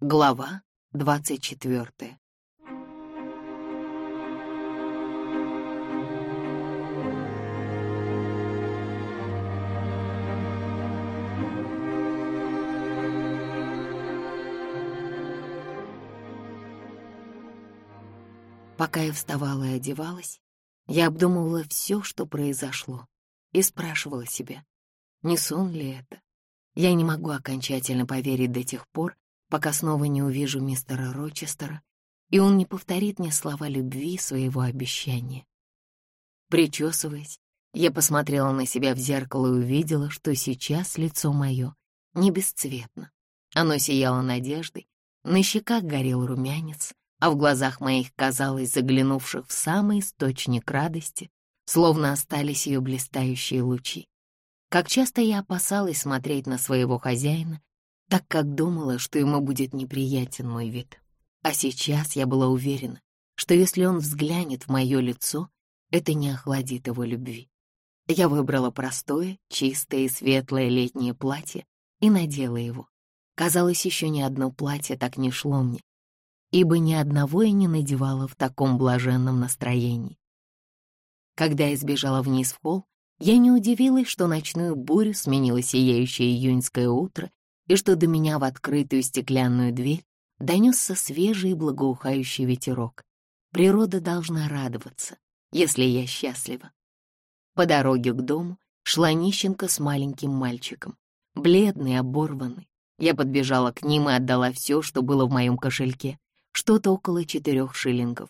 Глава двадцать четвертая. Пока я вставала и одевалась, я обдумывала все, что произошло, и спрашивала себя, не сон ли это. Я не могу окончательно поверить до тех пор, пока снова не увижу мистера Рочестера, и он не повторит мне слова любви своего обещания. Причесываясь, я посмотрела на себя в зеркало и увидела, что сейчас лицо мое не бесцветно. Оно сияло надеждой, на щеках горел румянец, а в глазах моих, казалось, заглянувших в самый источник радости, словно остались ее блистающие лучи. Как часто я опасалась смотреть на своего хозяина, так как думала, что ему будет неприятен мой вид. А сейчас я была уверена, что если он взглянет в мое лицо, это не охладит его любви. Я выбрала простое, чистое и светлое летнее платье и надела его. Казалось, еще ни одно платье так не шло мне, ибо ни одного я не надевала в таком блаженном настроении. Когда я сбежала вниз в холл, я не удивилась, что ночную бурю сменило сияющее июньское утро и что до меня в открытую стеклянную дверь донесся свежий благоухающий ветерок. Природа должна радоваться, если я счастлива. По дороге к дому шла нищенка с маленьким мальчиком, бледный, оборванный. Я подбежала к ним и отдала все, что было в моем кошельке что-то около четырех шиллингов.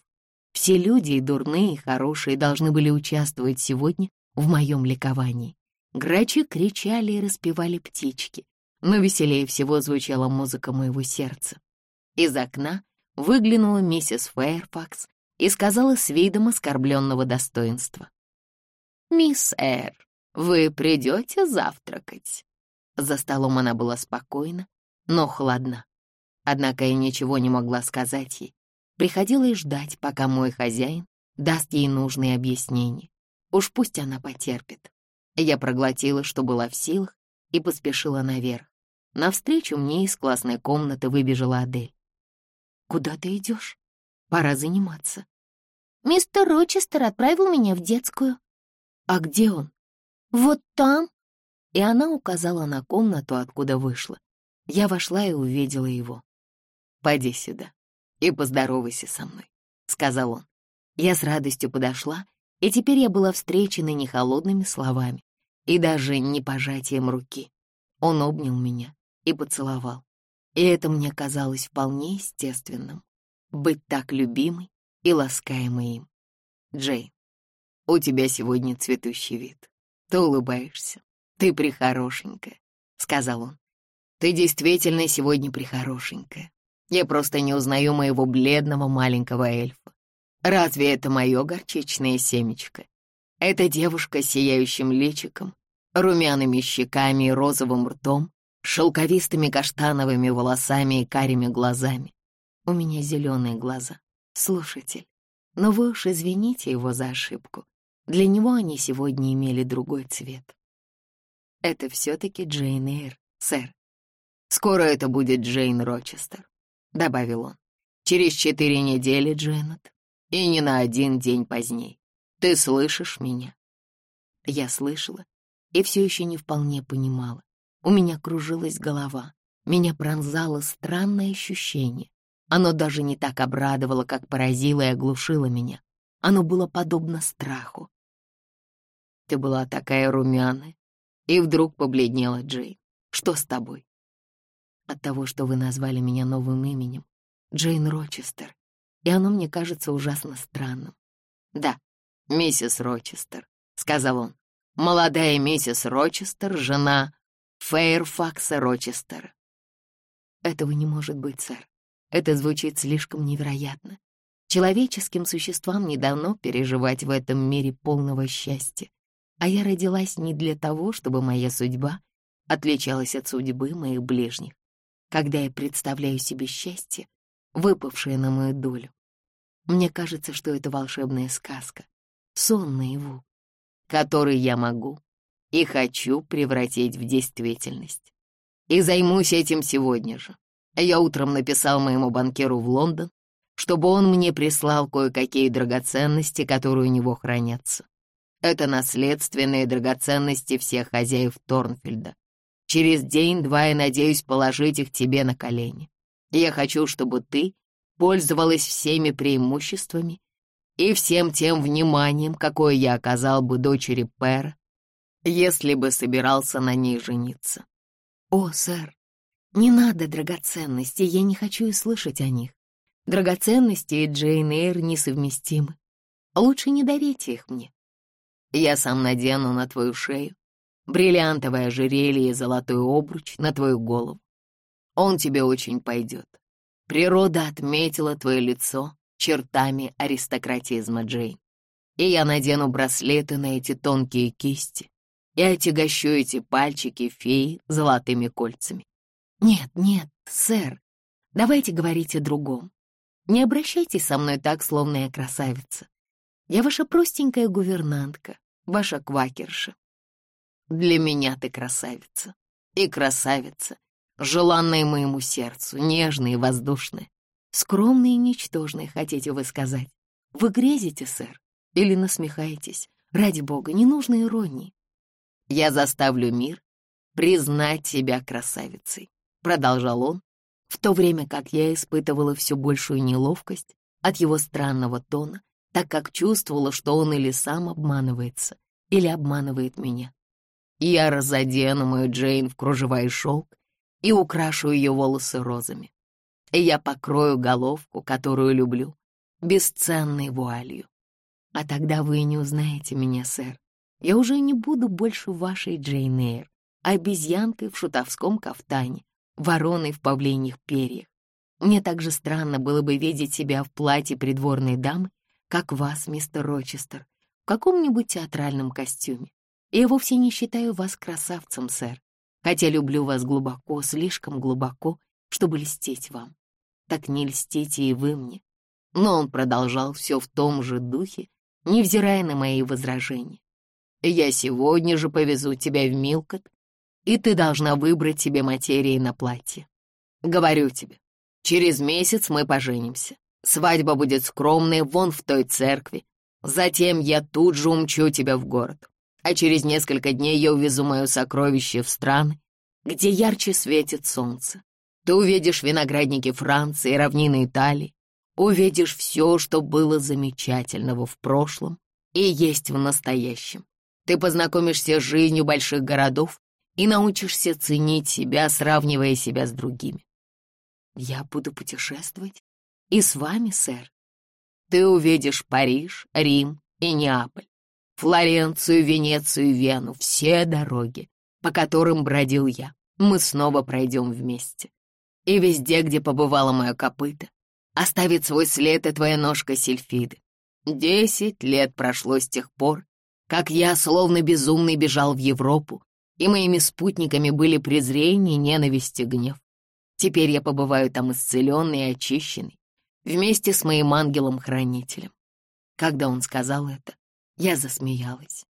Все люди, и дурные, и хорошие, должны были участвовать сегодня в моем ликовании. Грачи кричали и распевали птички, но веселее всего звучала музыка моего сердца. Из окна выглянула миссис Фэйрфакс и сказала с видом оскорбленного достоинства. «Мисс Эр, вы придете завтракать?» За столом она была спокойна, но холодна. Однако я ничего не могла сказать ей. Приходилось ждать, пока мой хозяин даст ей нужные объяснения. Уж пусть она потерпит. Я проглотила, что была в силах, и поспешила наверх. Навстречу мне из классной комнаты выбежала Адель. «Куда ты идешь? Пора заниматься». «Мистер Рочестер отправил меня в детскую». «А где он?» «Вот там». И она указала на комнату, откуда вышла. Я вошла и увидела его. «Пойди сюда и поздоровайся со мной», — сказал он. Я с радостью подошла, и теперь я была встречена не холодными словами и даже не пожатием руки. Он обнял меня и поцеловал, и это мне казалось вполне естественным — быть так любимой и ласкаемой им. Джейн, у тебя сегодня цветущий вид. Ты улыбаешься. Ты прихорошенькая, — сказал он. Ты действительно сегодня прихорошенькая. Я просто не узнаю моего бледного маленького эльфа. Разве это мое горчичное семечко? Это девушка с сияющим личиком, румяными щеками и розовым ртом, шелковистыми каштановыми волосами и карими глазами. У меня зеленые глаза, слушатель. Но вы уж извините его за ошибку. Для него они сегодня имели другой цвет. Это все-таки Джейн Эйр, сэр. Скоро это будет Джейн Рочестер. — добавил он. «Через четыре недели, Дженнет, и не на один день поздней. Ты слышишь меня?» Я слышала и все еще не вполне понимала. У меня кружилась голова, меня пронзало странное ощущение. Оно даже не так обрадовало, как поразило и оглушило меня. Оно было подобно страху. Ты была такая румяная, и вдруг побледнела Джей. Что с тобой? от того, что вы назвали меня новым именем, Джейн Рочестер, и оно мне кажется ужасно странным. «Да, миссис Рочестер», — сказал он, — «молодая миссис Рочестер, жена Фейрфакса Рочестера». Этого не может быть, сэр. Это звучит слишком невероятно. Человеческим существам не дано переживать в этом мире полного счастья. А я родилась не для того, чтобы моя судьба отличалась от судьбы моих ближних когда я представляю себе счастье, выпавшее на мою долю. Мне кажется, что это волшебная сказка, сон наяву, который я могу и хочу превратить в действительность. И займусь этим сегодня же. Я утром написал моему банкиру в Лондон, чтобы он мне прислал кое-какие драгоценности, которые у него хранятся. Это наследственные драгоценности всех хозяев Торнфельда. Через день-два я надеюсь положить их тебе на колени. Я хочу, чтобы ты пользовалась всеми преимуществами и всем тем вниманием, какое я оказал бы дочери Пэра, если бы собирался на ней жениться. О, сэр, не надо драгоценностей, я не хочу и слышать о них. Драгоценности и Джейн Эйр несовместимы. Лучше не дарите их мне. Я сам надену на твою шею бриллиантовое ожерелье и золотой обруч на твою голову. Он тебе очень пойдет. Природа отметила твое лицо чертами аристократизма, Джейн. И я надену браслеты на эти тонкие кисти и отягощу эти пальчики феи золотыми кольцами. Нет, нет, сэр, давайте говорить о другом. Не обращайтесь со мной так, словно я красавица. Я ваша простенькая гувернантка, ваша квакерша. Для меня ты красавица. И красавица, желанная моему сердцу, нежная и воздушная. Скромные и ничтожные, хотите вы сказать. Вы грезите, сэр, или насмехаетесь? Ради бога, не нужно иронии. Я заставлю мир признать себя красавицей, продолжал он, в то время как я испытывала все большую неловкость от его странного тона, так как чувствовала, что он или сам обманывается, или обманывает меня. Я разодену мою Джейн в кружева и шелк и украшу ее волосы розами и я покрою головку, которую люблю, бесценной вуалью. А тогда вы не узнаете меня, сэр. Я уже не буду больше вашей Джейн Эйр, обезьянкой в шутовском кафтане, вороной в павлиньих перьях. Мне так же странно было бы видеть себя в платье придворной дамы, как вас, мистер Рочестер, в каком-нибудь театральном костюме. Я вовсе не считаю вас красавцем, сэр, хотя люблю вас глубоко, слишком глубоко, чтобы льстить вам так не льстите и вы мне. Но он продолжал все в том же духе, невзирая на мои возражения. Я сегодня же повезу тебя в Милкот, и ты должна выбрать себе материи на платье. Говорю тебе, через месяц мы поженимся. Свадьба будет скромная вон в той церкви. Затем я тут же умчу тебя в город. А через несколько дней я увезу мое сокровище в страны, где ярче светит солнце. Ты увидишь виноградники Франции, равнины Италии, увидишь все, что было замечательного в прошлом и есть в настоящем. Ты познакомишься с жизнью больших городов и научишься ценить себя, сравнивая себя с другими. Я буду путешествовать и с вами, сэр. Ты увидишь Париж, Рим и Неаполь, Флоренцию, Венецию, Вену, все дороги, по которым бродил я. Мы снова пройдем вместе. И везде, где побывало мое копыто, оставит свой след и твоя ножка сельфиды. Десять лет прошло с тех пор, как я, словно безумный, бежал в Европу, и моими спутниками были презрение, ненависть и гнев. Теперь я побываю там исцеленный и очищенный, вместе с моим ангелом-хранителем. Когда он сказал это, я засмеялась.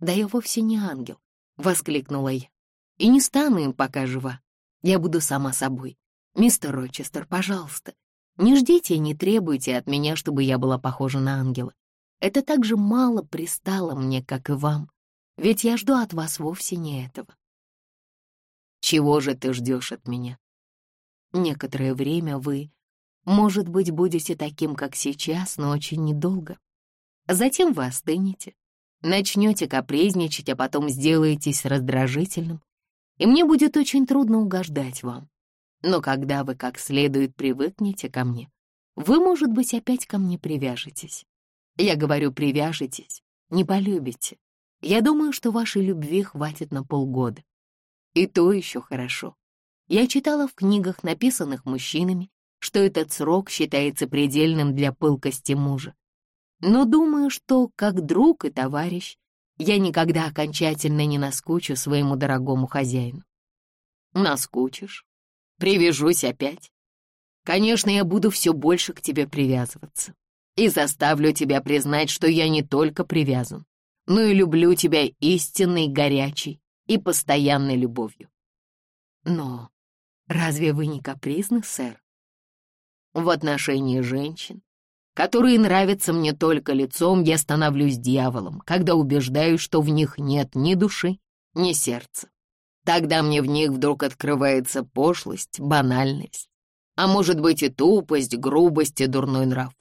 «Да я вовсе не ангел», — воскликнула я, — «и не стану им, пока жива. Я буду сама собой. Мистер Рочестер, пожалуйста, не ждите и не требуйте от меня, чтобы я была похожа на ангела. Это так же мало пристало мне, как и вам, ведь я жду от вас вовсе не этого. Чего же ты ждешь от меня? Некоторое время вы, может быть, будете таким, как сейчас, но очень недолго. Затем вы остынете, начнете капризничать, а потом сделаетесь раздражительным, и мне будет очень трудно угождать вам. Но когда вы как следует привыкнете ко мне, вы, может быть, опять ко мне привяжетесь. Я говорю «привяжетесь», не полюбите. Я думаю, что вашей любви хватит на полгода. И то еще хорошо. Я читала в книгах, написанных мужчинами, что этот срок считается предельным для пылкости мужа. Но думаю, что как друг и товарищ я никогда окончательно не наскучу своему дорогому хозяину. Наскучишь? Привяжусь опять. Конечно, я буду все больше к тебе привязываться и заставлю тебя признать, что я не только привязан, но и люблю тебя истинной, горячей и постоянной любовью. Но Разве вы не капризны, сэр? В отношении женщин, которые нравятся мне только лицом, я становлюсь дьяволом, когда убеждаюсь, что в них нет ни души, ни сердца. Тогда мне в них вдруг открывается пошлость, банальность, а может быть и тупость, грубость и дурной нрав.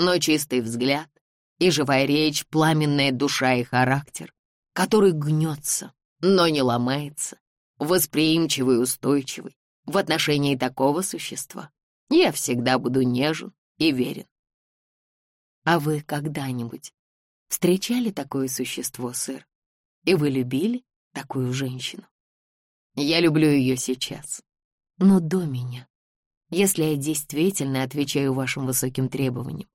Но чистый взгляд и живая речь, пламенная душа и характер, который гнется, но не ломается, восприимчивый и устойчивый, в отношении такого существа я всегда буду нежен и верен. А вы когда-нибудь встречали такое существо, сэр? И вы любили такую женщину? Я люблю ее сейчас. Но до меня, если я действительно отвечаю вашим высоким требованиям.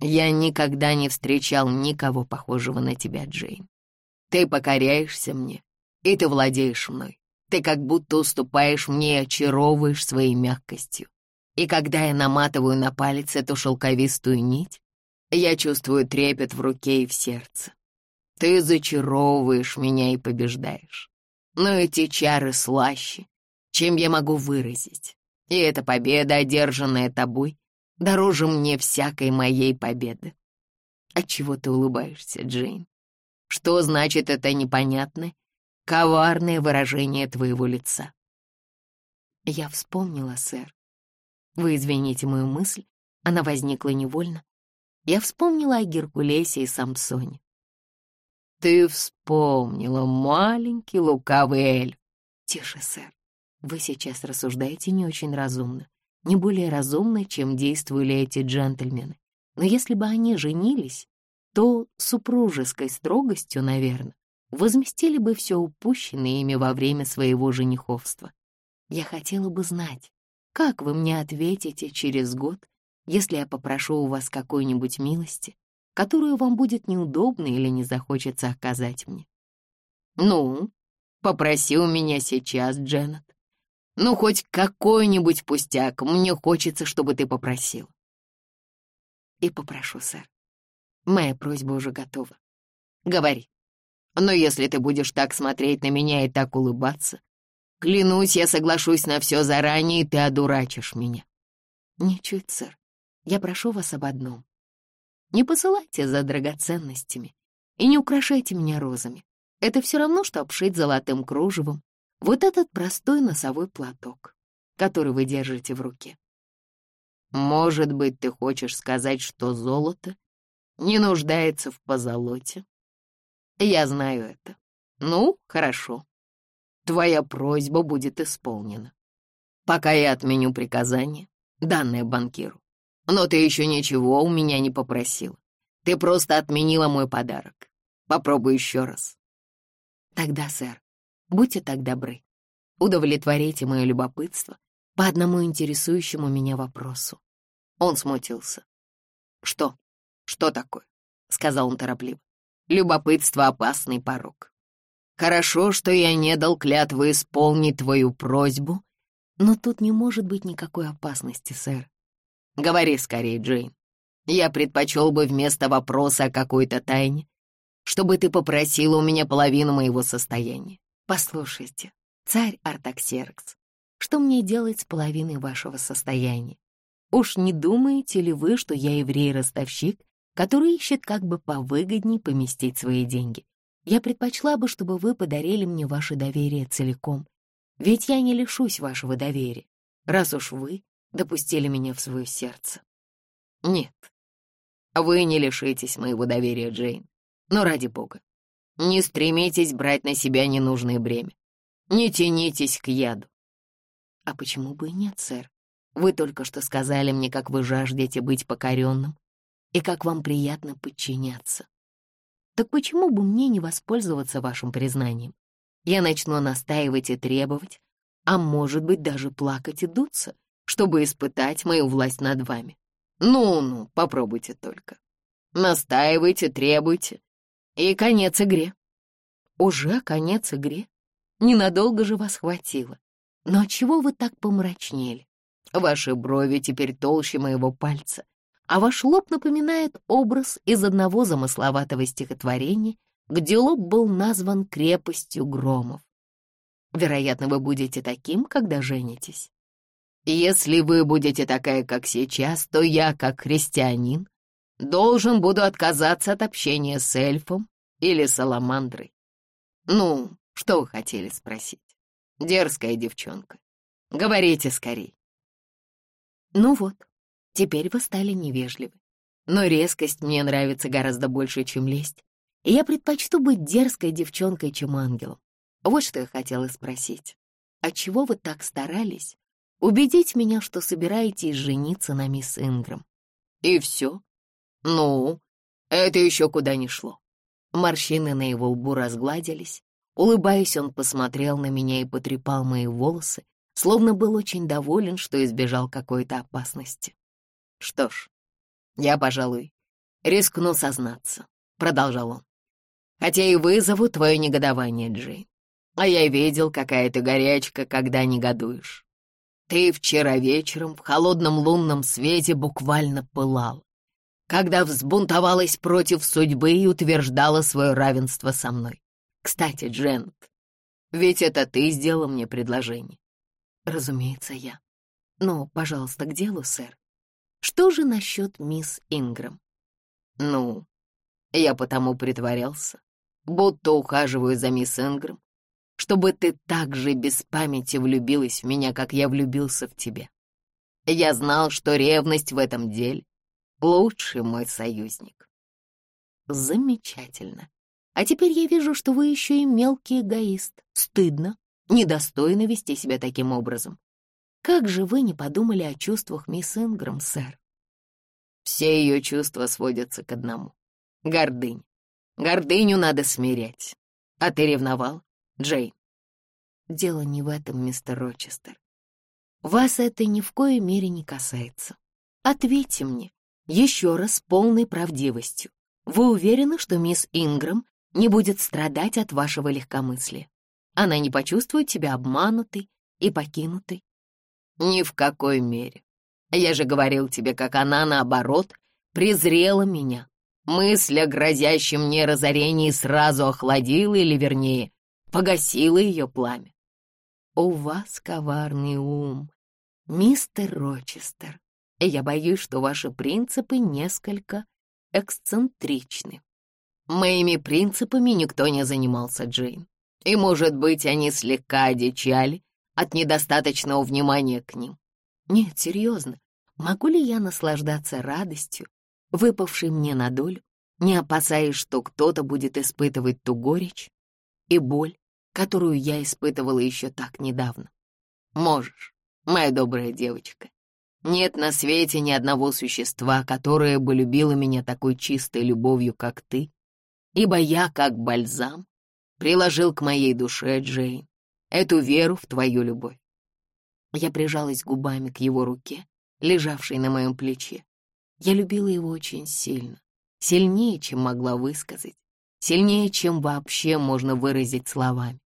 Я никогда не встречал никого похожего на тебя, Джейн. Ты покоряешься мне, и ты владеешь мной. Ты как будто уступаешь мне и очаровываешь своей мягкостью. И когда я наматываю на палец эту шелковистую нить, я чувствую трепет в руке и в сердце. Ты зачаровываешь меня и побеждаешь. Но эти чары слаще, чем я могу выразить. И эта победа, одержанная тобой, дороже мне всякой моей победы. Отчего ты улыбаешься, Джейн? Что значит это непонятное, коварное выражение твоего лица? Я вспомнила, сэр. Вы извините мою мысль, она возникла невольно. Я вспомнила о Геркулесе и Самсоне. Ты вспомнила, маленький лукавый эльф. Тише, сэр. Вы сейчас рассуждаете не очень разумно, не более разумно, чем действовали эти джентльмены. Но если бы они женились, то супружеской строгостью, наверное, возместили бы все упущенное ими во время своего жениховства. Я хотела бы знать, как вы мне ответите через год, если я попрошу у вас какой-нибудь милости, которую вам будет неудобно или не захочется оказать мне? Ну, попроси у меня сейчас, Дженнет. Ну, хоть какой-нибудь пустяк, мне хочется, чтобы ты попросил. И попрошу, сэр. Моя просьба уже готова. Говори. Но если ты будешь так смотреть на меня и так улыбаться, клянусь, я соглашусь на все заранее, и ты одурачишь меня. Ничуть, сэр. Я прошу вас об одном. Не посылайте за драгоценностями и не украшайте меня розами. Это все равно, что обшить золотым кружевом вот этот простой носовой платок, который вы держите в руке. Может быть, ты хочешь сказать, что золото не нуждается в позолоте? Я знаю это. Ну, хорошо. Твоя просьба будет исполнена. Пока я отменю приказание, данное банкиру. Но ты еще ничего у меня не попросила. Ты просто отменила мой подарок. Попробуй еще раз. Тогда, сэр, будьте так добры. Удовлетворите мое любопытство по одному интересующему меня вопросу. Он смутился. «Что? Что такое?» — сказал он торопливо. «Любопытство — опасный порог. Хорошо, что я не дал клятвы исполнить твою просьбу, но тут не может быть никакой опасности, сэр. Говори скорее, Джейн. Я предпочел бы вместо вопроса о какой-то тайне, чтобы ты попросила у меня половину моего состояния. Послушайте, царь Артаксеркс, что мне делать с половиной вашего состояния? Уж не думаете ли вы, что я еврей-ростовщик, который ищет как бы повыгоднее поместить свои деньги? Я предпочла бы, чтобы вы подарили мне ваше доверие целиком, ведь я не лишусь вашего доверия, раз уж вы допустили меня в свое сердце. Нет, вы не лишитесь моего доверия, Джейн. Но ради бога, не стремитесь брать на себя ненужное бремя. Не тянитесь к яду. А почему бы и нет, сэр? Вы только что сказали мне, как вы жаждете быть покоренным и как вам приятно подчиняться. Так почему бы мне не воспользоваться вашим признанием? Я начну настаивать и требовать, а может быть даже плакать и дуться, чтобы испытать мою власть над вами. Ну-ну, попробуйте только. Настаивайте, требуйте. И конец игре. Уже конец игре? Ненадолго же вас хватило. Но отчего вы так помрачнели? Ваши брови теперь толще моего пальца, а ваш лоб напоминает образ из одного замысловатого стихотворения, где лоб был назван крепостью громов. Вероятно, вы будете таким, когда женитесь. Если вы будете такая, как сейчас, то я, как христианин, должен буду отказаться от общения с эльфом или саламандрой. Ну, что вы хотели спросить? Дерзкая девчонка. Говорите скорей. Ну вот, теперь вы стали невежливы. Но резкость мне нравится гораздо больше, чем лесть. И я предпочту быть дерзкой девчонкой, чем ангелом. Вот что я хотела спросить. Отчего вы так старались убедить меня, что собираетесь жениться на мисс Инграм? И все? Ну, это еще куда ни шло. Морщины на его лбу разгладились. Улыбаясь, он посмотрел на меня и потрепал мои волосы, словно был очень доволен, что избежал какой-то опасности. Что ж, я, пожалуй, рискну сознаться, — продолжал он. Хотя и вызову твое негодование, Джейн. А я видел, какая ты горячка, когда негодуешь. Ты вчера вечером в холодном лунном свете буквально пылал, когда взбунтовалась против судьбы и утверждала свое равенство со мной. Кстати, Джент, ведь это ты сделал мне предложение. Разумеется, я. Но, пожалуйста, к делу, сэр. Что же насчет мисс Инграм? Ну, я потому притворялся, будто ухаживаю за мисс Инграм, чтобы ты так же без памяти влюбилась в меня, как я влюбился в тебя. Я знал, что ревность в этом деле — лучший мой союзник. Замечательно. А теперь я вижу, что вы еще и мелкий эгоист. Стыдно, недостойно вести себя таким образом. Как же вы не подумали о чувствах мисс Инграм, сэр? Все ее чувства сводятся к одному — гордынь. Гордыню надо смирять. А ты ревновал, Джейн? Дело не в этом, мистер Рочестер. Вас это ни в коей мере не касается. Ответьте мне, еще раз полной правдивостью. Вы уверены, что мисс Инграм не будет страдать от вашего легкомыслия? Она не почувствует себя обманутой и покинутой? Ни в какой мере. Я же говорил тебе, как она, наоборот, презрела меня. Мысль о грозящем мне разорении сразу охладила или, вернее, погасила ее пламя. «У вас коварный ум, мистер Рочестер, я боюсь, что ваши принципы несколько эксцентричны. Моими принципами никто не занимался, Джейн, и, может быть, они слегка одичали от недостаточного внимания к ним. Нет, серьезно, могу ли я наслаждаться радостью, выпавшей мне на долю, не опасаясь, что кто-то будет испытывать ту горечь и боль, которую я испытывала еще так недавно. Можешь, моя добрая девочка. Нет на свете ни одного существа, которое бы любило меня такой чистой любовью, как ты, ибо я, как бальзам, приложил к моей душе, Джейн, эту веру в твою любовь. Я прижалась губами к его руке, лежавшей на моем плече. Я любила его очень сильно, сильнее, чем могла высказать, сильнее, чем вообще можно выразить словами.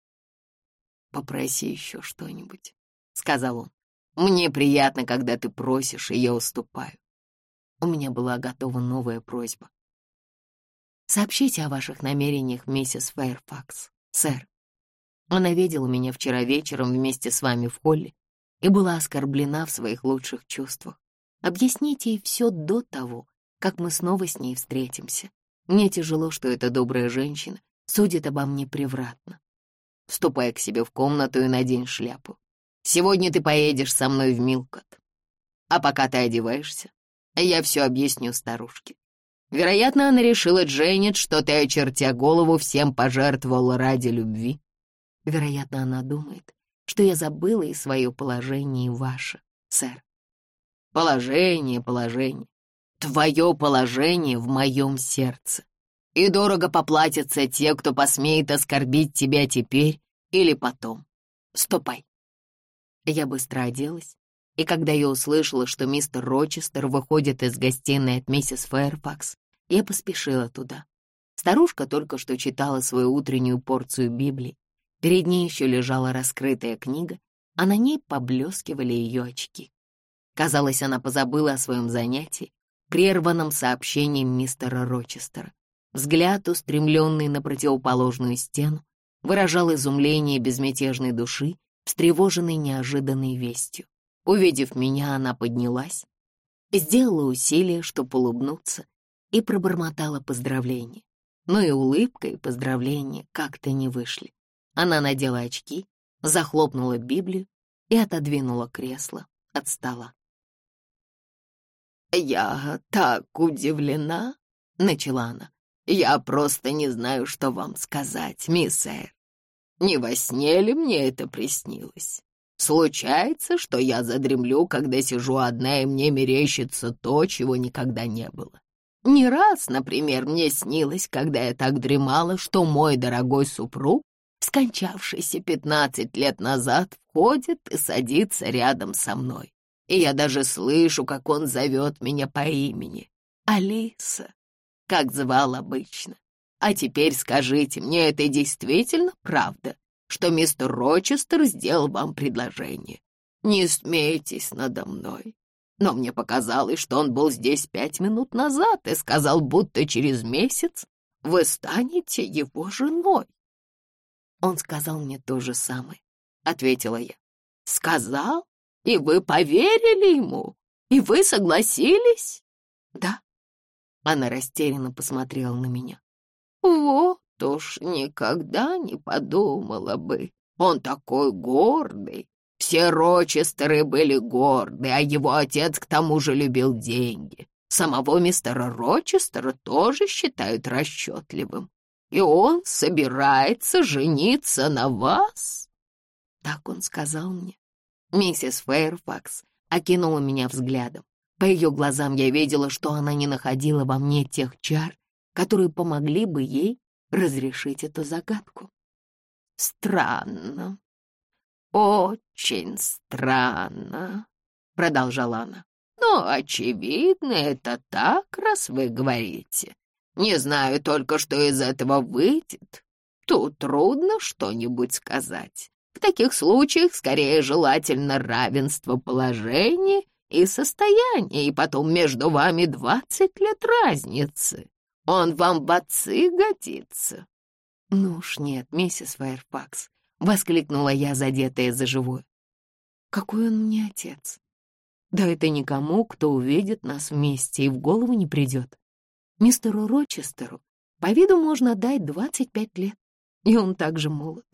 «Попроси еще что-нибудь», — сказал он. «Мне приятно, когда ты просишь, и я уступаю». У меня была готова новая просьба. «Сообщите о ваших намерениях, миссис Фэрфакс, сэр. Она видела меня вчера вечером вместе с вами в холле и была оскорблена в своих лучших чувствах. Объясните ей все до того, как мы снова с ней встретимся. Мне тяжело, что эта добрая женщина судит обо мне превратно. Ступай к себе в комнату и надень шляпу. Сегодня ты поедешь со мной в Милкот. А пока ты одеваешься, я все объясню старушке. Вероятно, она решила, Дженнет, что ты, очертя голову, всем пожертвовал ради любви. Вероятно, она думает, что я забыла и свое положение, и ваше, сэр. Положение, положение. Твое положение в моем сердце и дорого поплатятся те, кто посмеет оскорбить тебя теперь или потом. Ступай. Я быстро оделась, и когда я услышала, что мистер Рочестер выходит из гостиной от миссис Фэрфакс, я поспешила туда. Старушка только что читала свою утреннюю порцию Библии. Перед ней еще лежала раскрытая книга, а на ней поблескивали ее очки. Казалось, она позабыла о своем занятии, прерванном сообщением мистера Рочестера. Взгляд, устремленный на противоположную стену, выражал изумление безмятежной души, встревоженной неожиданной вестью. Увидев меня, она поднялась, сделала усилие, чтобы улыбнуться, и пробормотала поздравления. Но и улыбка, и поздравления как-то не вышли. Она надела очки, захлопнула Библию и отодвинула кресло от стола. «Я так удивлена», — начала она. «Я просто не знаю, что вам сказать, мисс Эр. Не во сне ли мне это приснилось? Случается, что я задремлю, когда сижу одна, и мне мерещится то, чего никогда не было. Не раз, например, мне снилось, когда я так дремала, что мой дорогой супруг, скончавшийся пятнадцать лет назад, входит и садится рядом со мной. И я даже слышу, как он зовет меня по имени. Алиса, как звал обычно. А теперь скажите, мне это действительно правда, что мистер Рочестер сделал вам предложение? Не смейтесь надо мной. Но мне показалось, что он был здесь пять минут назад и сказал, будто через месяц вы станете его женой. Он сказал мне то же самое, — ответила я. Сказал? И вы поверили ему? И вы согласились? Да. Она растерянно посмотрела на меня. Вот уж никогда не подумала бы. Он такой гордый. Все Рочестеры были горды, а его отец к тому же любил деньги. Самого мистера Рочестера тоже считают расчетливым. И он собирается жениться на вас? Так он сказал мне. Миссис Фэйрфакс окинула меня взглядом. По ее глазам я видела, что она не находила во мне тех чар, которые помогли бы ей разрешить эту загадку. «Странно, очень странно», — продолжала она. «Но, очевидно, это так, раз вы говорите. Не знаю только, что из этого выйдет. Тут трудно что-нибудь сказать. В таких случаях скорее желательно равенство положения и состояния, и потом между вами двадцать лет разницы. Он вам в отцы годится». «Ну уж нет, миссис Файрфакс», — воскликнула я, задетая за живую. «Какой он мне отец? Да это никому, кто увидит нас вместе, и в голову не придет. Мистеру Рочестеру по виду можно дать двадцать пять лет, и он также молод.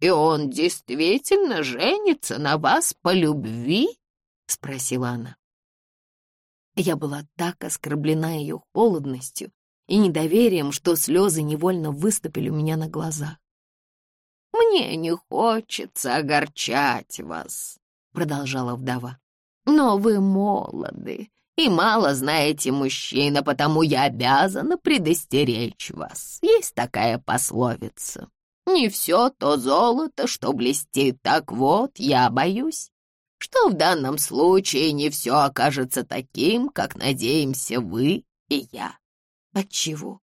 «И он действительно женится на вас по любви?» — спросила она. Я была так оскорблена ее холодностью, и недоверием, что слезы невольно выступили у меня на глазах. «Мне не хочется огорчать вас», — продолжала вдова. «Но вы молоды и мало знаете мужчина, потому я обязана предостеречь вас. Есть такая пословица. Не все то золото, что блестит, так вот, я боюсь, что в данном случае не все окажется таким, как надеемся вы и я. «Отчего?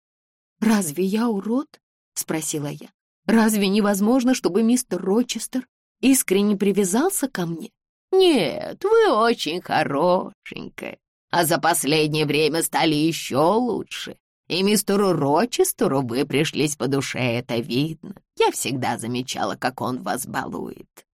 Разве я урод?» — спросила я. «Разве невозможно, чтобы мистер Рочестер искренне привязался ко мне?» «Нет, вы очень хорошенькая, а за последнее время стали еще лучше. И мистеру Рочестеру вы пришлись по душе, это видно. Я всегда замечала, как он вас балует.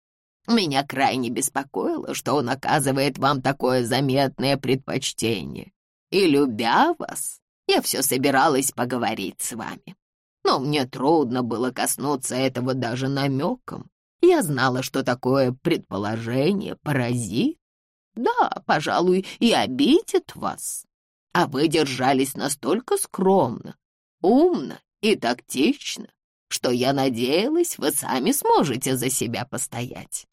Меня крайне беспокоило, что он оказывает вам такое заметное предпочтение. И, любя вас, я все собиралась поговорить с вами. Но мне трудно было коснуться этого даже намеком. Я знала, что такое предположение поразит. Да, пожалуй, и обидит вас. А вы держались настолько скромно, умно и тактично, что я надеялась, вы сами сможете за себя постоять.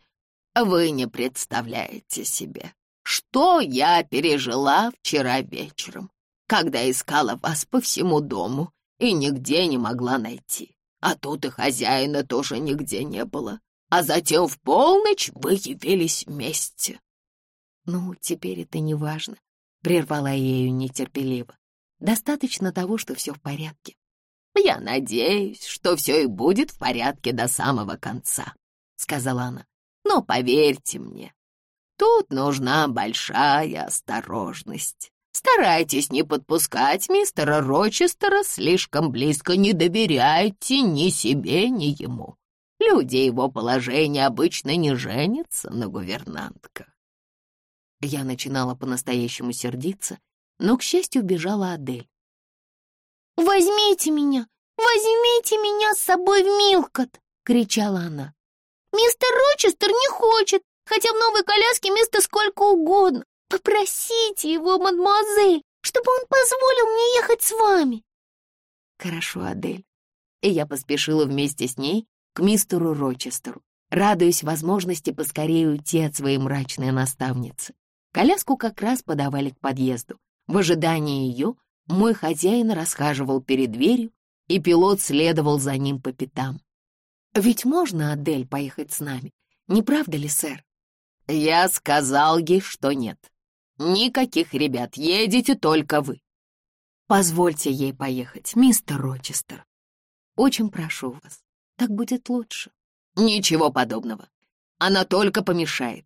Вы не представляете себе, что я пережила вчера вечером когда искала вас по всему дому и нигде не могла найти. А тут и хозяина тоже нигде не было. А затем в полночь вы явились вместе. Ну, теперь это не важно, прервала ее нетерпеливо. Достаточно того, что все в порядке. Я надеюсь, что все и будет в порядке до самого конца, сказала она. Но поверьте мне, тут нужна большая осторожность. Старайтесь не подпускать мистера Рочестера слишком близко, не доверяйте ни себе, ни ему. Люди его положения обычно не женятся на гувернантках. Я начинала по-настоящему сердиться, но, к счастью, бежала Адель. «Возьмите меня! Возьмите меня с собой в Милкот!» — кричала она. «Мистер Рочестер не хочет, хотя в новой коляске места сколько угодно. Попросите его, мадемуазель, чтобы он позволил мне ехать с вами. Хорошо, Адель. И я поспешила вместе с ней к мистеру Рочестеру, радуясь возможности поскорее уйти от своей мрачной наставницы. Коляску как раз подавали к подъезду. В ожидании ее мой хозяин расхаживал перед дверью, и пилот следовал за ним по пятам. «Ведь можно, Адель, поехать с нами, не правда ли, сэр?» «Я сказал ей, что нет. Никаких ребят, едете только вы. Позвольте ей поехать, мистер Рочестер. Очень прошу вас, так будет лучше. Ничего подобного. Она только помешает.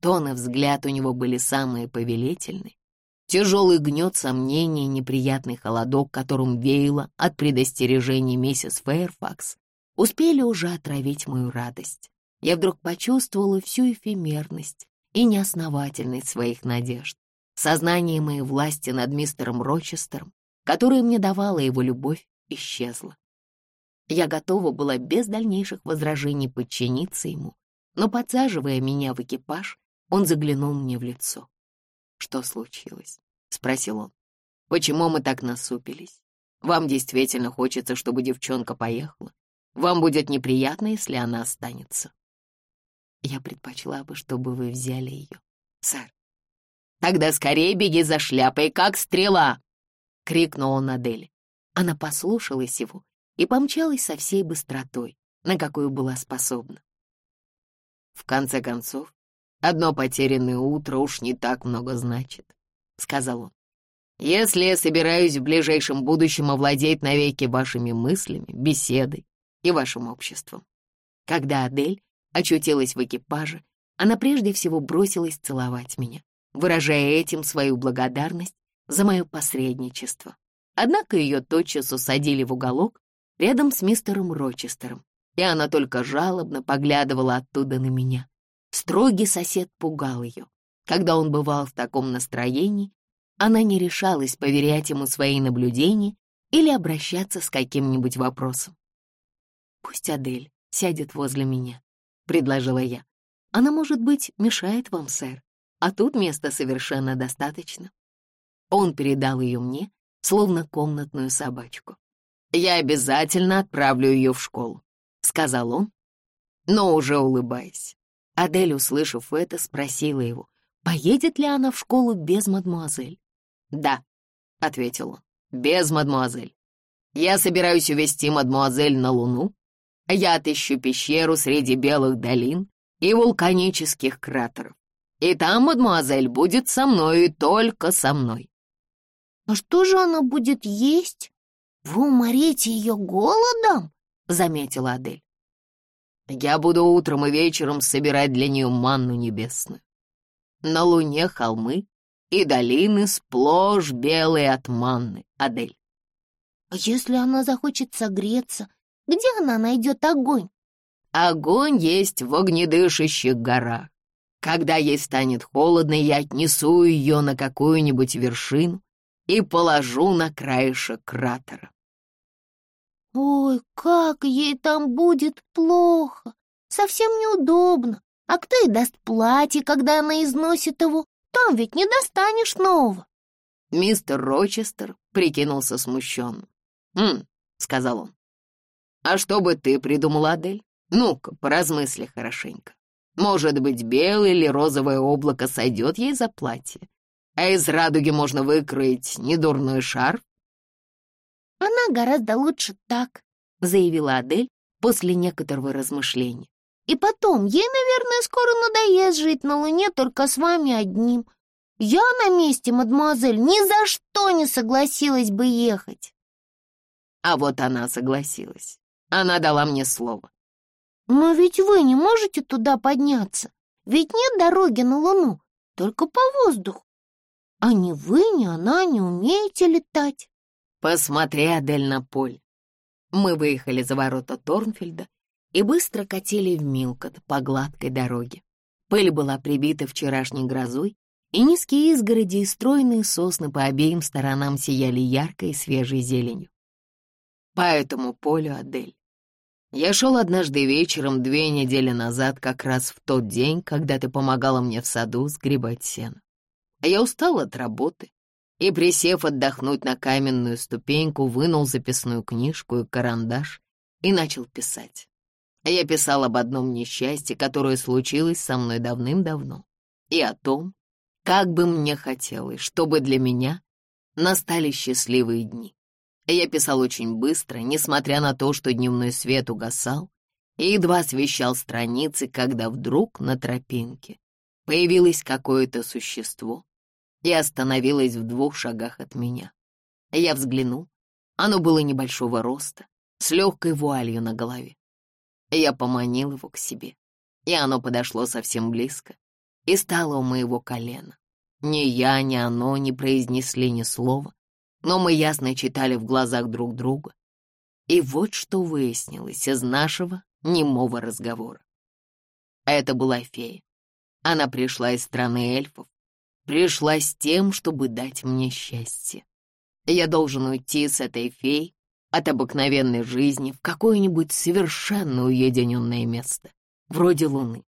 Тон и взгляд у него были самые повелительные. Тяжелый гнет сомнений, неприятный холодок, которым веяло от предостережений миссис Фэйрфакс, успели уже отравить мою радость. Я вдруг почувствовала всю эфемерность, и неосновательность своих надежд. Сознание моей власти над мистером Рочестером, которое мне давала его любовь, исчезло. Я готова была без дальнейших возражений подчиниться ему, но, подсаживая меня в экипаж, он заглянул мне в лицо. «Что случилось?» — спросил он. «Почему мы так насупились? Вам действительно хочется, чтобы девчонка поехала? Вам будет неприятно, если она останется?» Я предпочла бы, чтобы вы взяли ее, сэр. Тогда скорее беги за шляпой, как стрела! — крикнул он Адель. Она послушалась его и помчалась со всей быстротой, на какую была способна. В конце концов, одно потерянное утро уж не так много значит, — сказал он. Если я собираюсь в ближайшем будущем овладеть навеки вашими мыслями, беседой и вашим обществом. Когда Адель очутилась в экипаже, она прежде всего бросилась целовать меня, выражая этим свою благодарность за мое посредничество. Однако ее тотчас усадили в уголок рядом с мистером Рочестером, и она только жалобно поглядывала оттуда на меня. Строгий сосед пугал ее. Когда он бывал в таком настроении, она не решалась поверять ему свои наблюдения или обращаться с каким-нибудь вопросом. «Пусть Адель сядет возле меня», — предложила я. «Она, может быть, мешает вам, сэр, а тут места совершенно достаточно». Он передал ее мне, словно комнатную собачку. «Я обязательно отправлю ее в школу», — сказал он, но уже улыбаясь. Адель, услышав это, спросила его, поедет ли она в школу без мадмуазель. «Да», — ответил он, — «без мадмуазель. Я собираюсь увезти мадмуазель на Луну, я отыщу пещеру среди белых долин и вулканических кратеров. И там мадемуазель будет со мной и только со мной. «А что же она будет есть? Вы уморите ее голодом?» — заметила Адель. «Я буду утром и вечером собирать для нее манну небесную. На луне холмы и долины сплошь белые от манны, Адель. А если она захочет согреться где она найдет огонь? Огонь есть в огнедышащих горах. Когда ей станет холодно, я отнесу ее на какую-нибудь вершину и положу на краешек кратера. Ой, как ей там будет плохо, совсем неудобно. А кто ей даст платье, когда она износит его? Там ведь не достанешь нового. Мистер Рочестер прикинулся смущенным. «Хм», — сказал он, а что бы ты придумала, Адель? Ну-ка, поразмысли хорошенько. Может быть, белое или розовое облако сойдет ей за платье, а из радуги можно выкроить недурной шарф? Она гораздо лучше так, заявила Адель после некоторого размышления. И потом, ей, наверное, скоро надоест жить на Луне только с вами одним. Я на месте, мадемуазель, ни за что не согласилась бы ехать. А вот она согласилась. Она дала мне слово. Но ведь вы не можете туда подняться. Ведь нет дороги на Луну, только по воздуху. А ни вы, ни она не умеете летать. Посмотри, Адель, на поле. Мы выехали за ворота Торнфельда и быстро катили в Милкот по гладкой дороге. Пыль была прибита вчерашней грозой, и низкие изгороди и стройные сосны по обеим сторонам сияли яркой и свежей зеленью. По этому полю, Адель, я шел однажды вечером две недели назад, как раз в тот день, когда ты помогала мне в саду сгребать сено. Я устал от работы и, присев отдохнуть на каменную ступеньку, вынул записную книжку и карандаш и начал писать. Я писал об одном несчастье, которое случилось со мной давным-давно, и о том, как бы мне хотелось, чтобы для меня настали счастливые дни. Я писал очень быстро, несмотря на то, что дневной свет угасал, и едва освещал страницы, когда вдруг на тропинке появилось какое-то существо и остановилось в двух шагах от меня. Я взглянул. Оно было небольшого роста, с легкой вуалью на голове. Я поманил его к себе, и оно подошло совсем близко и стало у моего колена. Ни я, ни оно не произнесли ни слова, но мы ясно читали в глазах друг друга. И вот что выяснилось из нашего немого разговора. Это была фея. Она пришла из страны эльфов, пришла с тем, чтобы дать мне счастье. Я должен уйти с этой феей от обыкновенной жизни в какое-нибудь совершенно уединенное место, вроде луны.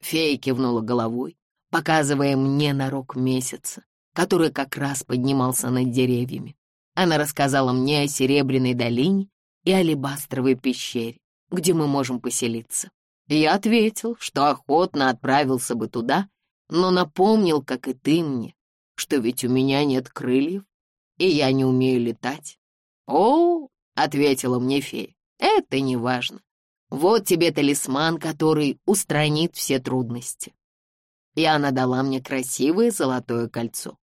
Фея кивнула головой, показывая мне на рог месяца, который как раз поднимался над деревьями. Она рассказала мне о Серебряной долине и Алебастровой пещере, где мы можем поселиться. Я ответил, что охотно отправился бы туда, но напомнил, как и ты мне, что ведь у меня нет крыльев, и я не умею летать. «О, — ответила мне фея, — это не важно. Вот тебе талисман, который устранит все трудности. И она дала мне красивое золотое кольцо.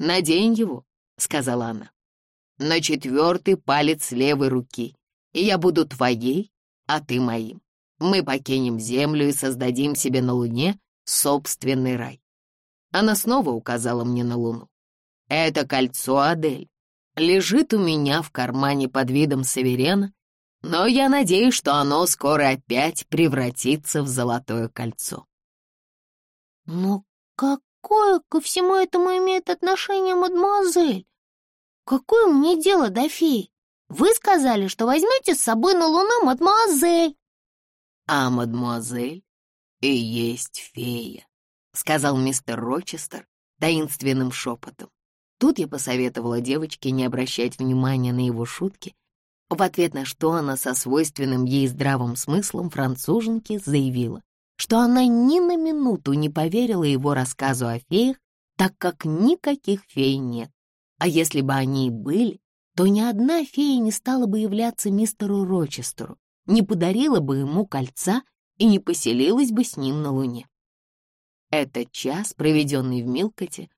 «Надень его», — сказала она, — «на четвертый палец левой руки, и я буду твоей, а ты моим. Мы покинем землю и создадим себе на Луне собственный рай». Она снова указала мне на Луну. «Это кольцо Адель. Лежит у меня в кармане под видом саверена, но я надеюсь, что оно скоро опять превратится в золотое кольцо». «Но как какое ко всему этому имеет отношение мадемуазель? Какое мне дело до феи? Вы сказали, что возьмете с собой на луну мадемуазель. А мадемуазель и есть фея, сказал мистер Рочестер таинственным шепотом. Тут я посоветовала девочке не обращать внимания на его шутки, в ответ на что она со свойственным ей здравым смыслом француженки заявила что она ни на минуту не поверила его рассказу о феях, так как никаких фей нет. А если бы они и были, то ни одна фея не стала бы являться мистеру Рочестеру, не подарила бы ему кольца и не поселилась бы с ним на Луне. Этот час, проведенный в Милкоте,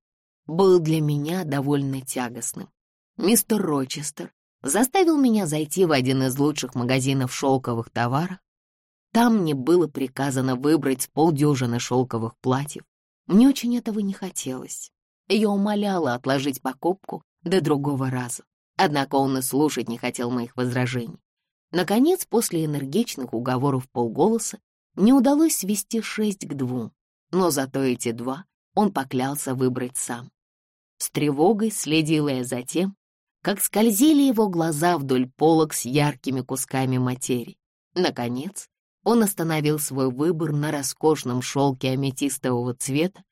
был для меня довольно тягостным. Мистер Рочестер заставил меня зайти в один из лучших магазинов шелковых товаров там мне было приказано выбрать полдюжины шелковых платьев. Мне очень этого не хотелось. Я умоляла отложить покупку до другого раза. Однако он и слушать не хотел моих возражений. Наконец, после энергичных уговоров полголоса, мне удалось свести шесть к двум, но зато эти два он поклялся выбрать сам. С тревогой следила я за тем, как скользили его глаза вдоль полок с яркими кусками материи. Наконец, он остановил свой выбор на роскошном шелке аметистового цвета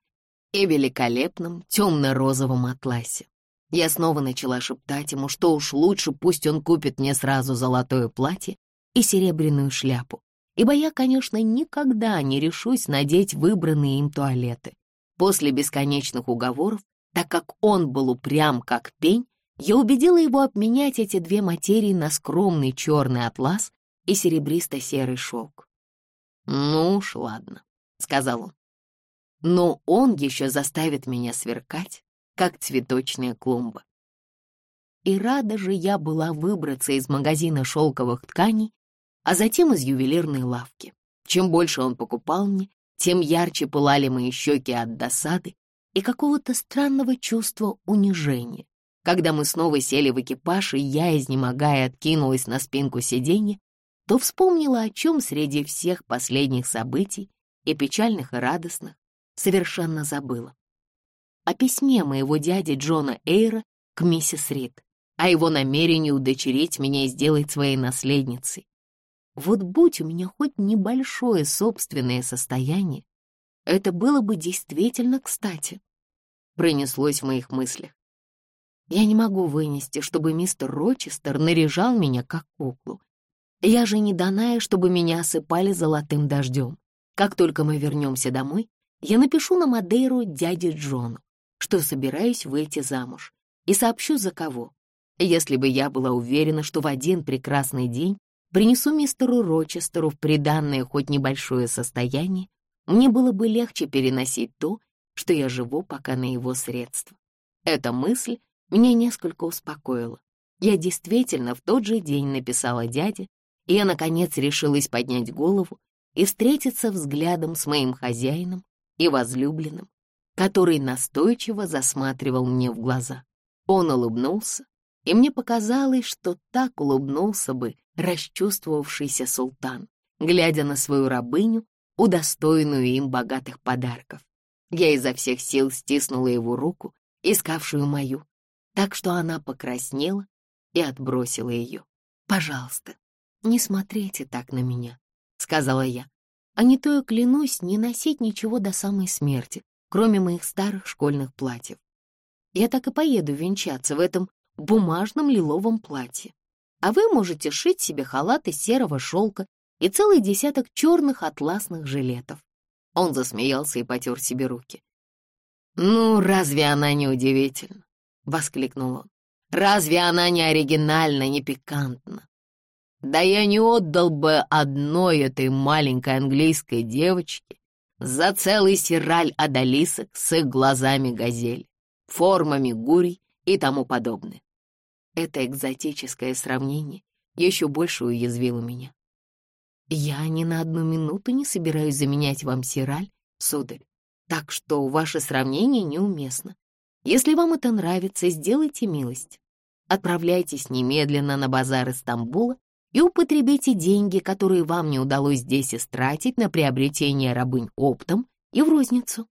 и великолепном темно-розовом атласе. Я снова начала шептать ему, что уж лучше пусть он купит мне сразу золотое платье и серебряную шляпу, ибо я, конечно, никогда не решусь надеть выбранные им туалеты. После бесконечных уговоров, так как он был упрям как пень, я убедила его обменять эти две материи на скромный черный атлас и серебристо-серый шелк. «Ну уж ладно», — сказал он. «Но он еще заставит меня сверкать, как цветочная клумба». И рада же я была выбраться из магазина шелковых тканей, а затем из ювелирной лавки. Чем больше он покупал мне, тем ярче пылали мои щеки от досады, и какого-то странного чувства унижения. Когда мы снова сели в экипаж, и я, изнемогая, откинулась на спинку сиденья, то вспомнила, о чем среди всех последних событий, и печальных, и радостных, совершенно забыла. О письме моего дяди Джона Эйра к миссис Рид, о его намерении удочерить меня и сделать своей наследницей. Вот будь у меня хоть небольшое собственное состояние, это было бы действительно кстати. Пронеслось в моих мыслях. Я не могу вынести, чтобы мистер Рочестер наряжал меня как куклу. Я же не данная, чтобы меня осыпали золотым дождем. Как только мы вернемся домой, я напишу на Мадейру дяде Джону, что собираюсь выйти замуж, и сообщу за кого. Если бы я была уверена, что в один прекрасный день принесу мистеру Рочестеру в приданное хоть небольшое состояние, мне было бы легче переносить то, что я живу пока на его средства. Эта мысль меня несколько успокоила. Я действительно в тот же день написала дяде, я, наконец, решилась поднять голову и встретиться взглядом с моим хозяином и возлюбленным, который настойчиво засматривал мне в глаза. Он улыбнулся, и мне показалось, что так улыбнулся бы расчувствовавшийся султан, глядя на свою рабыню, удостоенную им богатых подарков. Я изо всех сил стиснула его руку, искавшую мою, так что она покраснела и отбросила ее. «Пожалуйста, не смотрите так на меня», — сказала я. «А не то я клянусь не носить ничего до самой смерти, кроме моих старых школьных платьев. Я так и поеду венчаться в этом бумажном лиловом платье. А вы можете шить себе халат из серого шелка и целый десяток черных атласных жилетов». Он засмеялся и потер себе руки. «Ну, разве она не удивительна?» — воскликнул он. «Разве она не оригинальна, не пикантна? Да я не отдал бы одной этой маленькой английской девочке за целый сираль одолисок с их глазами газель, формами гурий и тому подобное. Это экзотическое сравнение еще больше уязвило меня. Я ни на одну минуту не собираюсь заменять вам сираль, сударь, так что ваше сравнение неуместно. Если вам это нравится, сделайте милость. Отправляйтесь немедленно на базар из Стамбула и употребите деньги, которые вам не удалось здесь истратить на приобретение рабынь оптом и в розницу.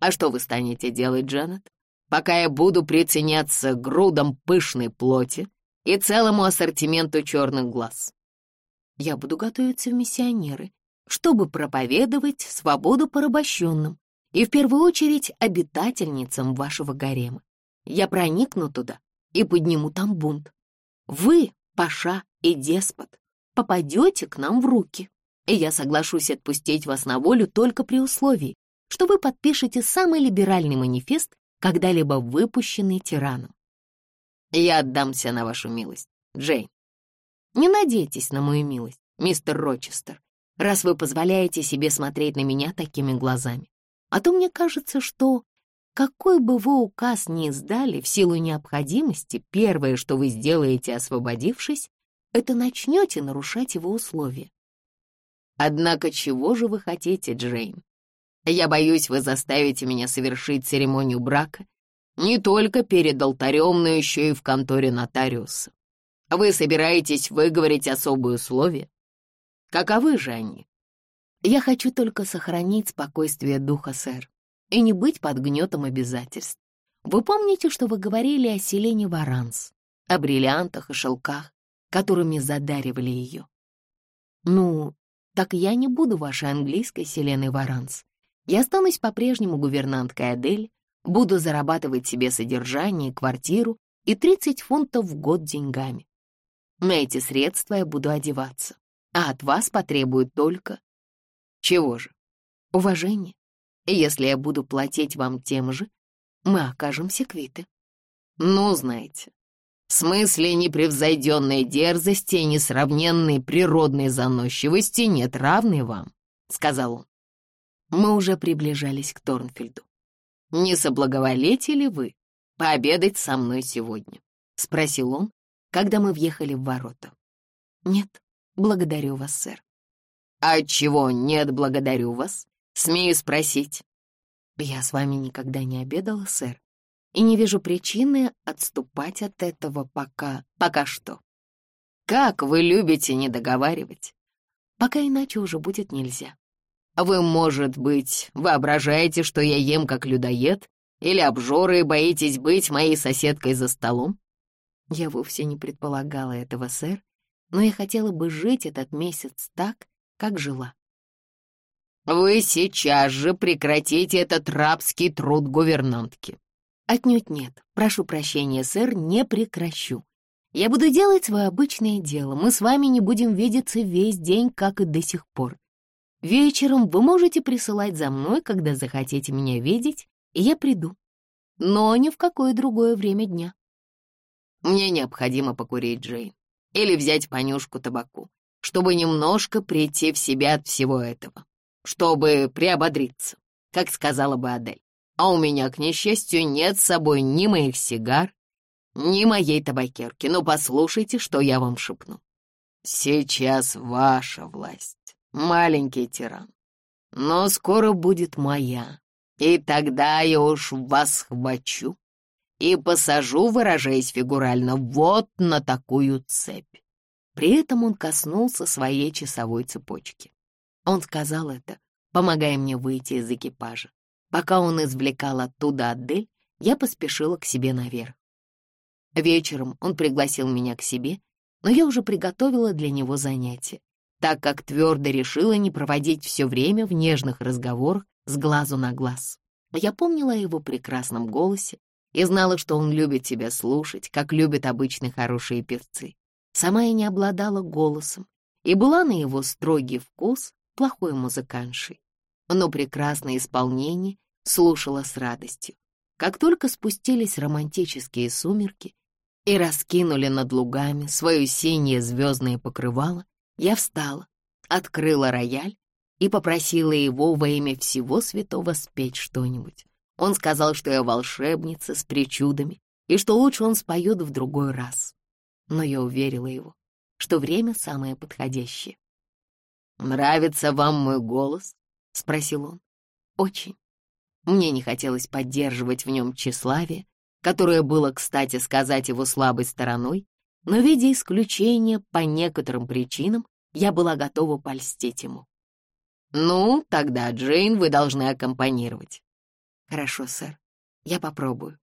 А что вы станете делать, Джанет, пока я буду приценяться грудом пышной плоти и целому ассортименту черных глаз? Я буду готовиться в миссионеры, чтобы проповедовать свободу порабощенным, и в первую очередь обитательницам вашего гарема. Я проникну туда и подниму там бунт. Вы, Паша и Деспот, попадете к нам в руки, и я соглашусь отпустить вас на волю только при условии, что вы подпишете самый либеральный манифест, когда-либо выпущенный тираном. Я отдамся на вашу милость, Джейн. Не надейтесь на мою милость, мистер Рочестер, раз вы позволяете себе смотреть на меня такими глазами. А то мне кажется, что какой бы вы указ ни издали в силу необходимости, первое, что вы сделаете, освободившись, это начнете нарушать его условия. Однако чего же вы хотите, Джейн? Я боюсь, вы заставите меня совершить церемонию брака не только перед алтарем, но еще и в конторе нотариуса. Вы собираетесь выговорить особые условия? Каковы же они? Я хочу только сохранить спокойствие духа, сэр, и не быть под гнетом обязательств. Вы помните, что вы говорили о селении Варанс, о бриллиантах и шелках, которыми задаривали ее? Ну, так я не буду вашей английской Селеной Варанс. Я останусь по-прежнему гувернанткой Адель, буду зарабатывать себе содержание, квартиру и 30 фунтов в год деньгами. На эти средства я буду одеваться, а от вас потребуют только чего же? Уважение. Если я буду платить вам тем же, мы окажемся квиты. Ну, знаете, в смысле непревзойденной дерзости и несравненной природной заносчивости нет равной вам, сказал он. Мы уже приближались к Торнфельду. «Не соблаговолите ли вы пообедать со мной сегодня?» — спросил он, когда мы въехали в ворота. «Нет, благодарю вас, сэр. «А чего нет, благодарю вас? Смею спросить». Я с вами никогда не обедала, сэр, и не вижу причины отступать от этого пока... Пока что. Как вы любите не договаривать? Пока иначе уже будет нельзя. Вы, может быть, воображаете, что я ем как людоед или обжоры и боитесь быть моей соседкой за столом? Я вовсе не предполагала этого, сэр, но я хотела бы жить этот месяц так, как жила. Вы сейчас же прекратите этот рабский труд гувернантки. Отнюдь нет. Прошу прощения, сэр, не прекращу. Я буду делать свое обычное дело. Мы с вами не будем видеться весь день, как и до сих пор. Вечером вы можете присылать за мной, когда захотите меня видеть, и я приду. Но ни в какое другое время дня. Мне необходимо покурить, Джейн, или взять понюшку табаку, чтобы немножко прийти в себя от всего этого, чтобы приободриться, как сказала бы Адель. А у меня, к несчастью, нет с собой ни моих сигар, ни моей табакерки. Но послушайте, что я вам шепну. Сейчас ваша власть, маленький тиран, но скоро будет моя, и тогда я уж вас схвачу и посажу, выражаясь фигурально, вот на такую цепь. При этом он коснулся своей часовой цепочки. Он сказал это, помогая мне выйти из экипажа. Пока он извлекал оттуда Адель, я поспешила к себе наверх. Вечером он пригласил меня к себе, но я уже приготовила для него занятие, так как твердо решила не проводить все время в нежных разговорах с глазу на глаз. Я помнила о его прекрасном голосе и знала, что он любит тебя слушать, как любят обычные хорошие певцы. Сама я не обладала голосом и была на его строгий вкус плохой музыканшей, но прекрасное исполнение слушала с радостью. Как только спустились романтические сумерки и раскинули над лугами свое синее звездное покрывало, я встала, открыла рояль и попросила его во имя всего святого спеть что-нибудь. Он сказал, что я волшебница с причудами и что лучше он споет в другой раз. Но я уверила его, что время самое подходящее. «Нравится вам мой голос?» — спросил он. «Очень». Мне не хотелось поддерживать в нем тщеславие, которое было, кстати, сказать его слабой стороной, но, видя исключения по некоторым причинам, я была готова польстить ему. «Ну, тогда, Джейн, вы должны аккомпанировать». «Хорошо, сэр, я попробую».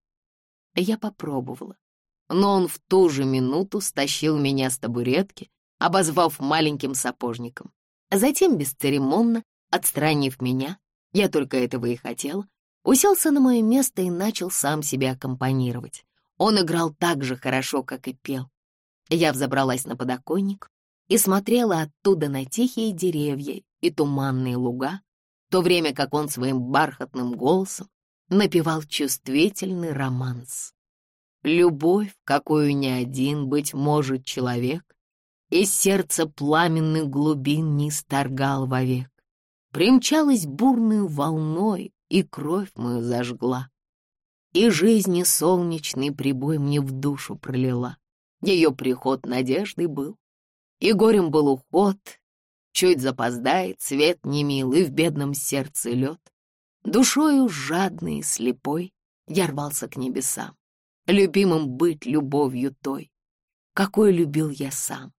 Я попробовала, но он в ту же минуту стащил меня с табуретки, обозвав маленьким сапожником. Затем, бесцеремонно, отстранив меня, я только этого и хотела, уселся на мое место и начал сам себя аккомпанировать. Он играл так же хорошо, как и пел. Я взобралась на подоконник и смотрела оттуда на тихие деревья и туманные луга, в то время как он своим бархатным голосом напевал чувствительный романс. Любовь, какую ни один, быть может, человек, из сердца пламенных глубин не сторгал вовек, примчалась бурную волной и кровь мою зажгла. И жизни солнечный прибой мне в душу пролила. Ее приход надеждой был, и горем был уход. Чуть запоздает, свет немилый, в бедном сердце лед. Душою жадный и слепой я рвался к небесам, любимым быть любовью той, какой любил я сам.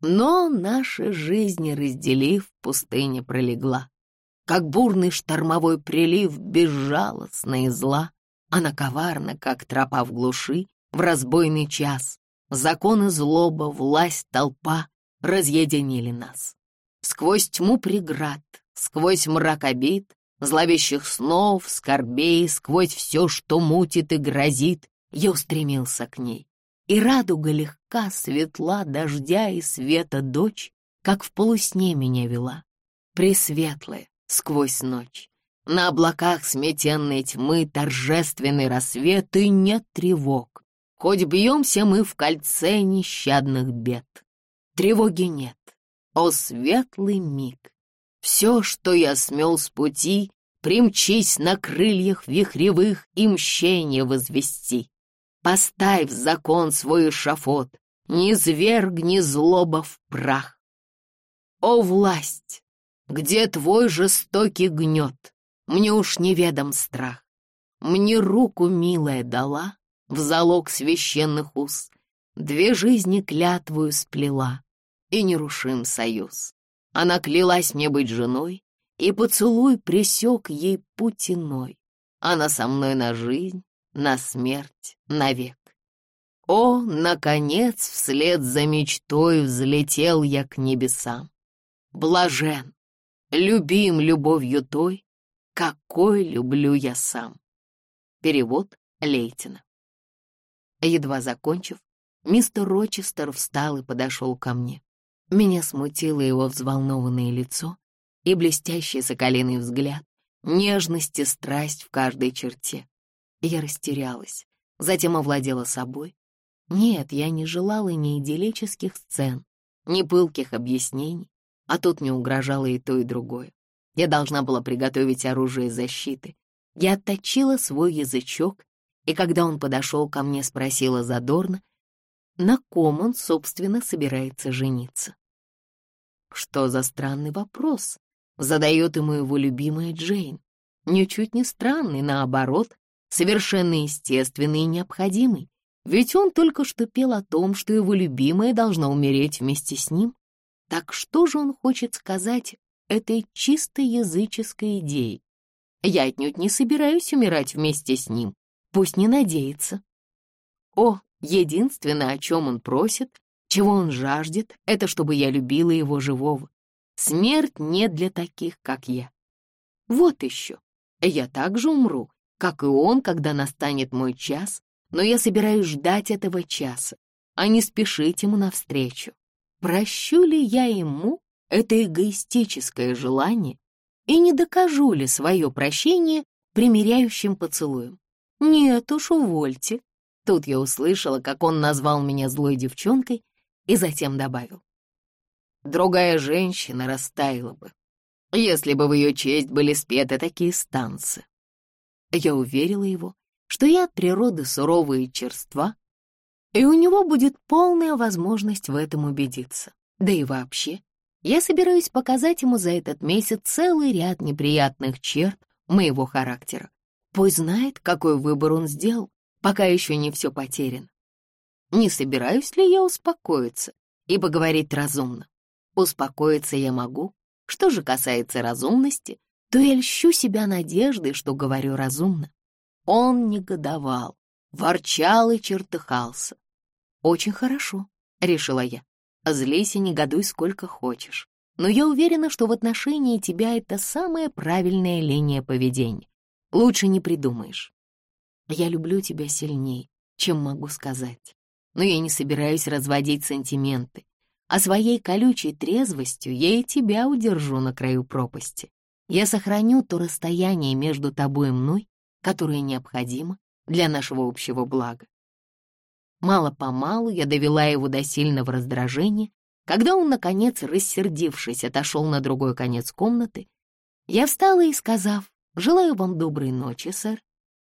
Но наши жизни, разделив, пустыня пролегла как бурный штормовой прилив, безжалостно и зла. Она коварна, как тропа в глуши, в разбойный час. Законы злоба, власть, толпа разъединили нас. Сквозь тьму преград, сквозь мрак обид, зловещих снов, скорбей, сквозь все, что мутит и грозит, я устремился к ней. И радуга легка, светла, дождя и света дочь, как в полусне меня вела. Пресветлая, сквозь ночь. На облаках сметенной тьмы торжественный рассвет и нет тревог. Хоть бьемся мы в кольце нещадных бед. Тревоги нет, о светлый миг. Все, что я смел с пути, примчись на крыльях вихревых и мщение возвести. Поставь закон свой шафот, не звергни злоба в прах. О власть, где твой жестокий гнет? мне уж неведом страх. Мне руку милая дала в залог священных уз, Две жизни клятвую сплела и нерушим союз. Она клялась мне быть женой, и поцелуй присек ей путь иной. Она со мной на жизнь, на смерть, навек. О, наконец, вслед за мечтой взлетел я к небесам. Блажен, любим любовью той, какой люблю я сам. Перевод Лейтина. Едва закончив, Мистер Рочестер встал и подошел ко мне. Меня смутило его взволнованное лицо и блестящий соколиный взгляд, нежность и страсть в каждой черте. Я растерялась, затем овладела собой. Нет, я не желала ни идиллических сцен, ни пылких объяснений, а тут мне угрожало и то, и другое. Я должна была приготовить оружие защиты. Я отточила свой язычок, и когда он подошел ко мне, спросила задорно, на ком он, собственно, собирается жениться. Что за странный вопрос? Задает ему его любимая Джейн. Ничуть не странный, наоборот, совершенно естественный и необходимый. Ведь он только что пел о том, что его любимая должна умереть вместе с ним. Так что же он хочет сказать этой чисто языческой идеей? Я отнюдь не собираюсь умирать вместе с ним. Пусть не надеется. О, Единственное, о чем он просит, чего он жаждет, это чтобы я любила его живого. Смерть не для таких, как я. Вот еще. Я также умру, как и он, когда настанет мой час, но я собираюсь ждать этого часа, а не спешить ему навстречу. Прощу ли я ему это эгоистическое желание и не докажу ли свое прощение примиряющим поцелуем? Нет уж, увольте, Тут я услышала, как он назвал меня злой девчонкой и затем добавил. Другая женщина растаяла бы, если бы в ее честь были спеты такие станцы. Я уверила его, что я от природы суровая и черства, и у него будет полная возможность в этом убедиться. Да и вообще, я собираюсь показать ему за этот месяц целый ряд неприятных черт моего характера. Пусть знает, какой выбор он сделал, пока еще не все потеряно. Не собираюсь ли я успокоиться и поговорить разумно? Успокоиться я могу. Что же касается разумности, то я льщу себя надеждой, что говорю разумно. Он негодовал, ворчал и чертыхался. «Очень хорошо», — решила я. «Злись и негодуй сколько хочешь. Но я уверена, что в отношении тебя это самая правильная линия поведения. Лучше не придумаешь. Я люблю тебя сильней, чем могу сказать. Но я не собираюсь разводить сантименты. А своей колючей трезвостью я и тебя удержу на краю пропасти. Я сохраню то расстояние между тобой и мной, которое необходимо для нашего общего блага. Мало-помалу я довела его до сильного раздражения, когда он, наконец, рассердившись, отошел на другой конец комнаты, я встала и, сказав, «Желаю вам доброй ночи, сэр»,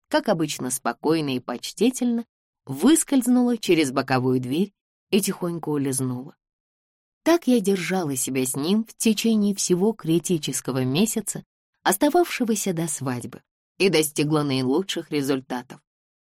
как обычно спокойно и почтительно, выскользнула через боковую дверь и тихонько улизнула. Так я держала себя с ним в течение всего критического месяца, остававшегося до свадьбы, и достигла наилучших результатов.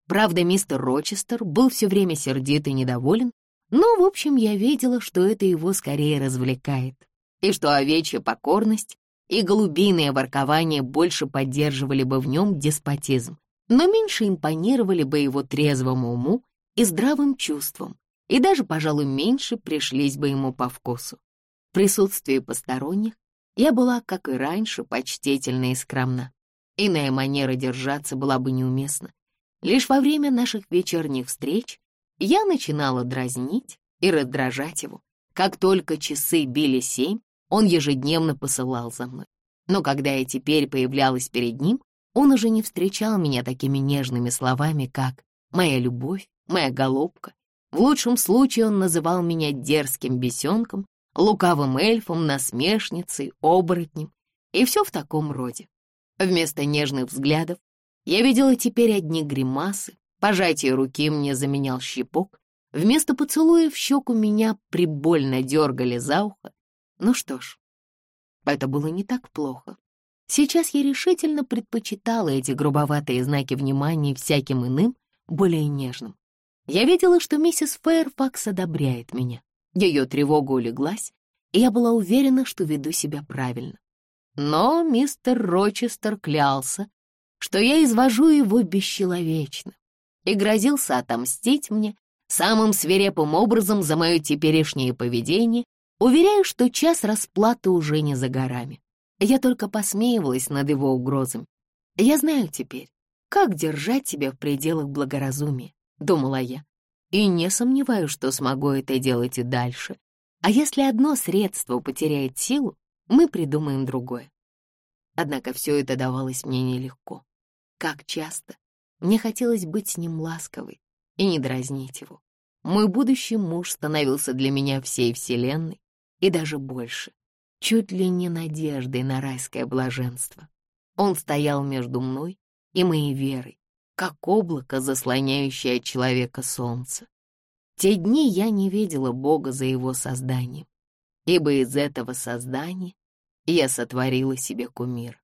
Правда, мистер Рочестер был все время сердит и недоволен, но, в общем, я видела, что это его скорее развлекает, и что овечья покорность и голубиное воркование больше поддерживали бы в нем деспотизм, но меньше импонировали бы его трезвому уму и здравым чувствам, и даже, пожалуй, меньше пришлись бы ему по вкусу. В присутствии посторонних я была, как и раньше, почтительна и скромна. Иная манера держаться была бы неуместна. Лишь во время наших вечерних встреч я начинала дразнить и раздражать его. Как только часы били семь, он ежедневно посылал за мной. Но когда я теперь появлялась перед ним, он уже не встречал меня такими нежными словами, как «моя любовь», «моя голубка». В лучшем случае он называл меня дерзким бесенком, лукавым эльфом, насмешницей, оборотнем и все в таком роде. Вместо нежных взглядов я видела теперь одни гримасы, пожатие руки мне заменял щепок, вместо поцелуя в щеку меня прибольно дергали за ухо. Ну что ж, это было не так плохо. Сейчас я решительно предпочитала эти грубоватые знаки внимания всяким иным, более нежным. Я видела, что миссис Фэйрфакс одобряет меня. Ее тревога улеглась, и я была уверена, что веду себя правильно. Но мистер Рочестер клялся, что я извожу его бесчеловечно, и грозился отомстить мне самым свирепым образом за мое теперешнее поведение, уверяя, что час расплаты уже не за горами. Я только посмеивалась над его угрозами. Я знаю теперь, как держать себя в пределах благоразумия, думала я, и не сомневаюсь, что смогу это делать и дальше. А если одно средство потеряет силу, мы придумаем другое. Однако все это давалось мне нелегко. Как часто мне хотелось быть с ним ласковой и не дразнить его. Мой будущий муж становился для меня всей вселенной и даже больше чуть ли не надеждой на райское блаженство. Он стоял между мной и моей верой, как облако, заслоняющее от человека солнце. Те дни я не видела Бога за его созданием, ибо из этого создания я сотворила себе кумир.